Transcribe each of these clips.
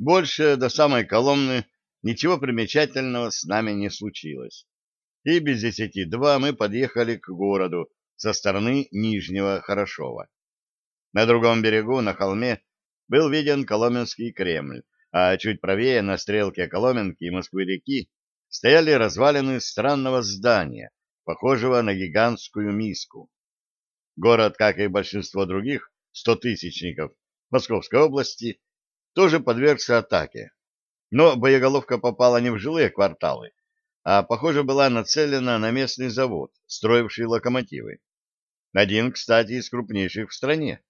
Больше до самой Коломны ничего примечательного с нами не случилось. И без десяти два мы подъехали к городу со стороны Нижнего Хорошова. На другом берегу, на холме, был виден Коломенский Кремль, а чуть правее, на стрелке Коломенки и Москвы-реки, стояли развалины странного здания, похожего на гигантскую миску. Город, как и большинство других стотысячников Московской области, тоже подвергся атаке. Но боеголовка попала не в жилые кварталы, а, похоже, была нацелена на местный завод, строивший локомотивы. Один, кстати, из крупнейших в стране.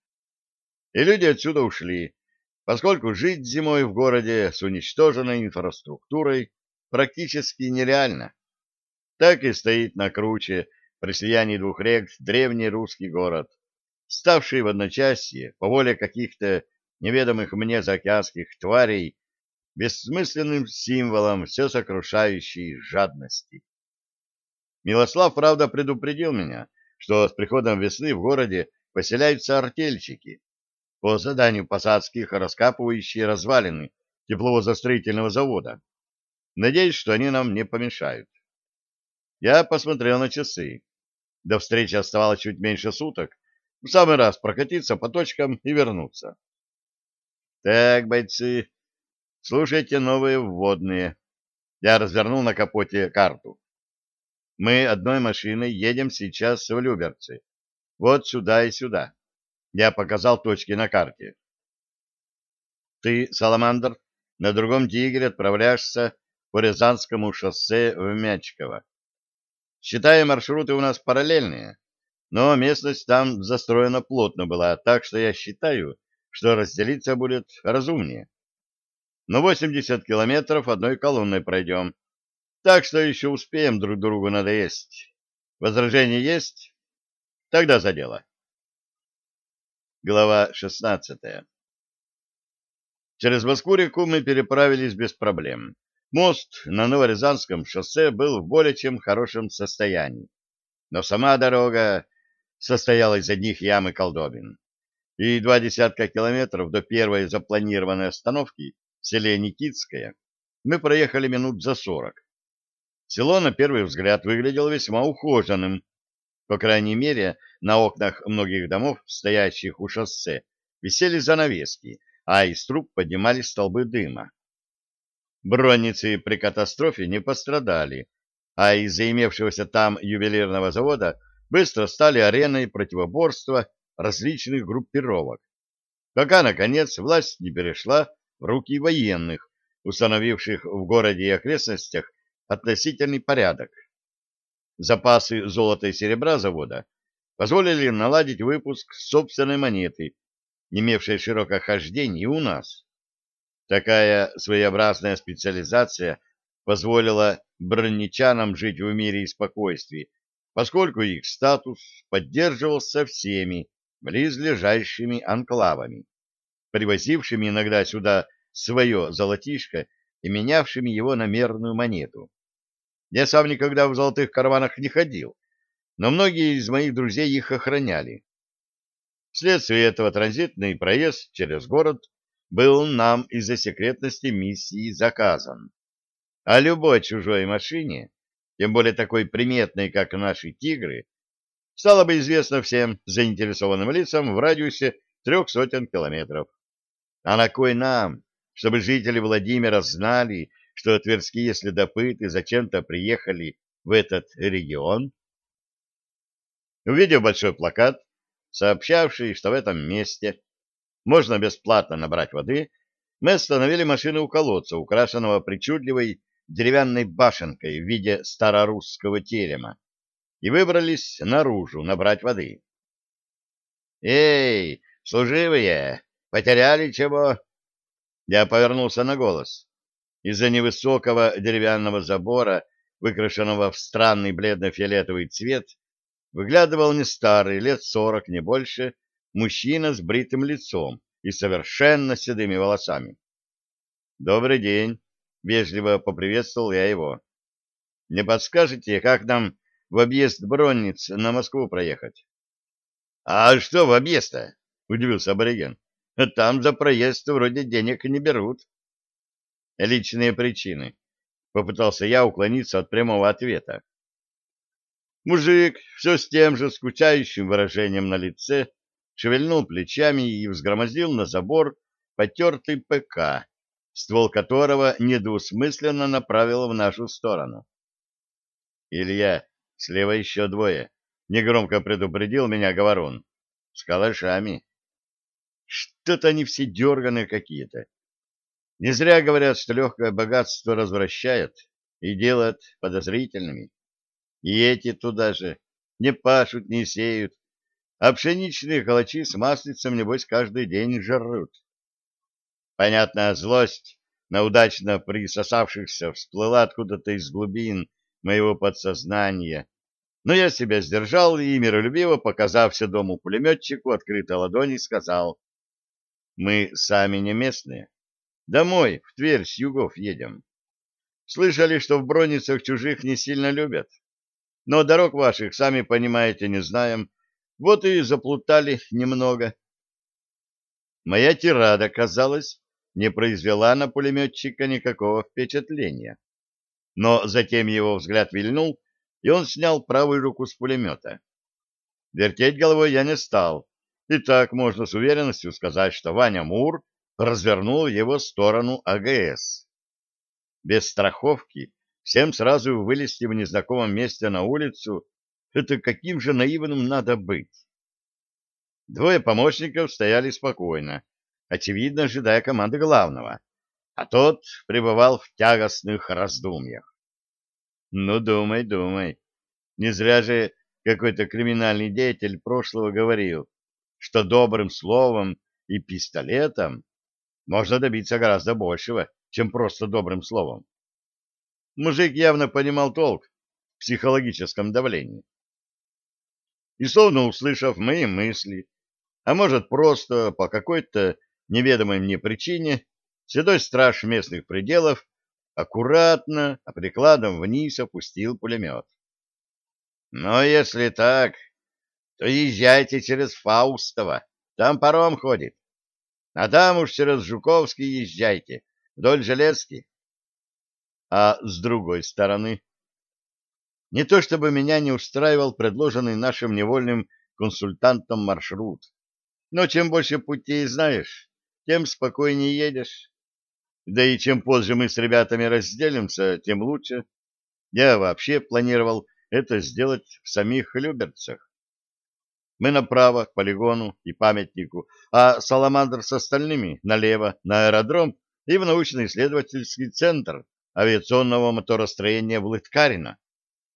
И люди отсюда ушли, поскольку жить зимой в городе с уничтоженной инфраструктурой практически нереально. Так и стоит на круче при слиянии двух рек древний русский город, ставший в одночасье по воле каких-то неведомых мне заокеанских тварей бессмысленным символом все сокрушающей жадности. Милослав, правда, предупредил меня, что с приходом весны в городе поселяются артельщики, по заданию посадских раскапывающие развалины тепловозастроительного завода. Надеюсь, что они нам не помешают. Я посмотрел на часы. До встречи оставалось чуть меньше суток. В самый раз прокатиться по точкам и вернуться. Так, бойцы, слушайте новые вводные. Я развернул на капоте карту. Мы одной машиной едем сейчас в Люберцы. Вот сюда и сюда. Я показал точки на карте. Ты, Саламандр, на другом «Тигре» отправляешься по Рязанскому шоссе в Мячково. Считая маршруты у нас параллельные, но местность там застроена плотно была, так что я считаю, что разделиться будет разумнее. Но 80 километров одной колонной пройдем, так что еще успеем друг другу надоесть. Возражения есть? Тогда за дело. Глава 16. Через Москву-реку мы переправились без проблем. Мост на Новорязанском шоссе был в более чем хорошем состоянии. Но сама дорога состояла из одних ям и колдобин. И два десятка километров до первой запланированной остановки в селе Никитское мы проехали минут за сорок. Село на первый взгляд выглядело весьма ухоженным, по крайней мере, на окнах многих домов, стоящих у шоссе, висели занавески, а из труб поднимались столбы дыма. Бронницы при катастрофе не пострадали, а из-за имевшегося там ювелирного завода быстро стали ареной противоборства различных группировок, пока, наконец, власть не перешла в руки военных, установивших в городе и окрестностях относительный порядок запасы золота и серебра завода позволили наладить выпуск собственной монеты, имевшей широкое хождение у нас. Такая своеобразная специализация позволила бронничанам жить в мире и спокойствии, поскольку их статус поддерживался всеми близлежащими анклавами, привозившими иногда сюда свое золотишко и менявшими его на мерную монету. Я сам никогда в золотых карманах не ходил, но многие из моих друзей их охраняли. Вследствие этого транзитный проезд через город был нам из-за секретности миссии заказан. А любой чужой машине, тем более такой приметной, как наши «Тигры», стало бы известно всем заинтересованным лицам в радиусе трех сотен километров. А на кой нам, чтобы жители Владимира знали, что тверские следопыты зачем-то приехали в этот регион. Увидев большой плакат, сообщавший, что в этом месте можно бесплатно набрать воды, мы остановили машину у колодца, украшенного причудливой деревянной башенкой в виде старорусского терема, и выбрались наружу набрать воды. «Эй, служивые, потеряли чего?» Я повернулся на голос. Из-за невысокого деревянного забора, выкрашенного в странный бледно-фиолетовый цвет, выглядывал не старый, лет сорок, не больше, мужчина с бритым лицом и совершенно седыми волосами. «Добрый день!» — вежливо поприветствовал я его. «Не подскажете, как нам в объезд Бронниц на Москву проехать?» «А что в объезд-то?» — удивился абориген. «Там за проезд вроде денег не берут». личные причины. Попытался я уклониться от прямого ответа. Мужик все с тем же скучающим выражением на лице шевельнул плечами и взгромоздил на забор потертый ПК, ствол которого недвусмысленно направил в нашу сторону. «Илья, слева еще двое», — негромко предупредил меня Говорун. «С калашами». Что-то они все дерганые какие-то. Не зря говорят, что легкое богатство развращает и делает подозрительными. И эти туда же не пашут, не сеют, а пшеничные калачи с маслицем, небось, каждый день жрут. Понятная злость на удачно присосавшихся всплыла откуда-то из глубин моего подсознания, но я себя сдержал и, миролюбиво показав все дому пулеметчику, открытой ладони сказал, «Мы сами не местные. Домой, в Тверь, с югов едем. Слышали, что в броницах чужих не сильно любят. Но дорог ваших, сами понимаете, не знаем. Вот и заплутали немного. Моя тирада, казалось, не произвела на пулеметчика никакого впечатления. Но затем его взгляд вильнул, и он снял правую руку с пулемета. Вертеть головой я не стал, и так можно с уверенностью сказать, что Ваня Мур развернул его в сторону АГС. Без страховки всем сразу вылезти в незнакомом месте на улицу — это каким же наивным надо быть? Двое помощников стояли спокойно, очевидно, ожидая команды главного, а тот пребывал в тягостных раздумьях. Ну, думай, думай. Не зря же какой-то криминальный деятель прошлого говорил, что добрым словом и пистолетом можно добиться гораздо большего, чем просто добрым словом. Мужик явно понимал толк в психологическом давлении. И словно услышав мои мысли, а может просто по какой-то неведомой мне причине, седой страж местных пределов аккуратно, а прикладом вниз опустил пулемет. Но если так, то езжайте через Фаустово, там паром ходит. А там уж через Жуковский езжайте, вдоль Железки. А с другой стороны, не то чтобы меня не устраивал предложенный нашим невольным консультантом маршрут, но чем больше путей знаешь, тем спокойнее едешь. Да и чем позже мы с ребятами разделимся, тем лучше. Я вообще планировал это сделать в самих Люберцах. Мы направо к полигону и памятнику, а Саламандр с остальными налево на аэродром и в научно-исследовательский центр авиационного моторостроения в Лыткарино.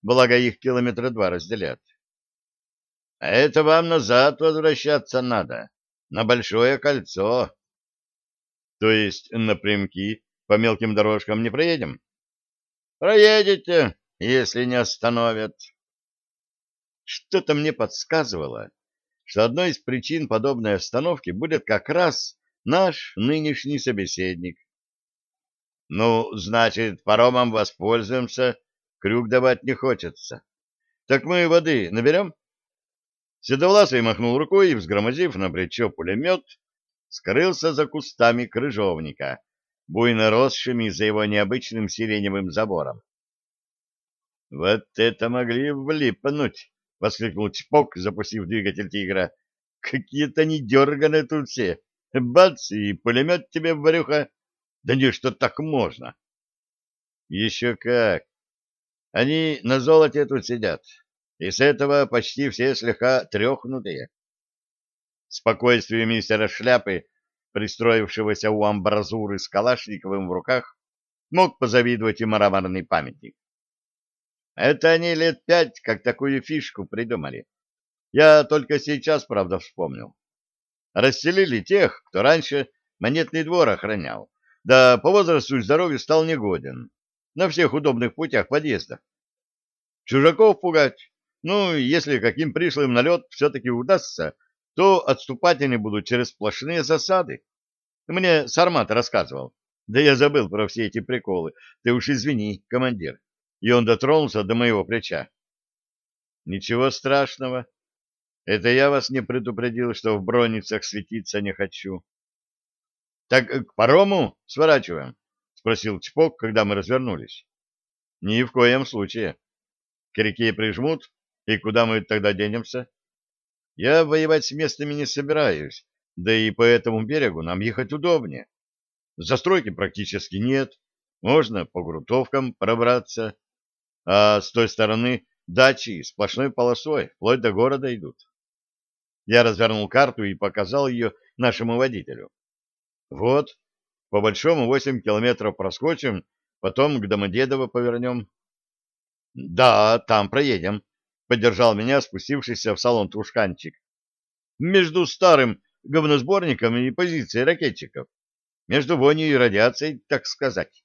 Благо их километра два разделят. А это вам назад возвращаться надо, на Большое кольцо. То есть напрямки по мелким дорожкам не проедем? Проедете, если не остановят. Что-то мне подсказывало, что одной из причин подобной остановки будет как раз наш нынешний собеседник. Ну, значит, паромом воспользуемся, крюк давать не хочется. Так мы воды наберем? Седовласый махнул рукой и, взгромозив на плечо пулемет, скрылся за кустами крыжовника, буйно росшими за его необычным сиреневым забором. — Вот это могли влипнуть! — воскликнул Чпок, запустив двигатель «Тигра». «Какие-то недерганые тут все! Бац, и пулемет тебе в брюхо! Да не, что так можно!» «Еще как! Они на золоте тут сидят, и с этого почти все слегка трехнутые. Спокойствие мистера Шляпы, пристроившегося у амбразуры с Калашниковым в руках, мог позавидовать и мраморный памятник. Это они лет пять как такую фишку придумали. Я только сейчас, правда, вспомнил. Расселили тех, кто раньше монетный двор охранял, да по возрасту и здоровью стал негоден на всех удобных путях подъезда. Чужаков пугать, ну, если каким пришлым налет все-таки удастся, то отступать они будут через сплошные засады. Мне Сармат рассказывал. Да я забыл про все эти приколы. Ты уж извини, командир и он дотронулся до моего плеча. Ничего страшного. Это я вас не предупредил, что в броницах светиться не хочу. Так к парому сворачиваем? спросил Чпок, когда мы развернулись. Ни в коем случае. К реке прижмут, и куда мы тогда денемся? Я воевать с местными не собираюсь, да и по этому берегу нам ехать удобнее. Застройки практически нет, можно по грунтовкам пробраться, а с той стороны дачи сплошной полосой, вплоть до города идут. Я развернул карту и показал ее нашему водителю. Вот, по большому восемь километров проскочим, потом к Домодедово повернем. — Да, там проедем, — поддержал меня спустившийся в салон Трушканчик. — Между старым говносборником и позицией ракетчиков. Между вонью и радиацией, так сказать.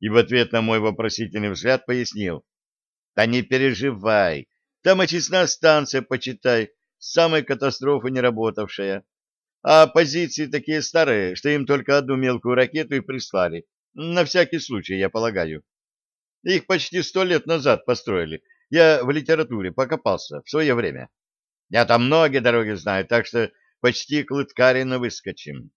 И в ответ на мой вопросительный взгляд пояснил. — Да не переживай, там очистная станция, почитай, самой катастрофы не работавшая. А позиции такие старые, что им только одну мелкую ракету и прислали. На всякий случай, я полагаю. Их почти сто лет назад построили. Я в литературе покопался в свое время. Я там многие дороги знаю, так что почти к Лыткарину выскочим.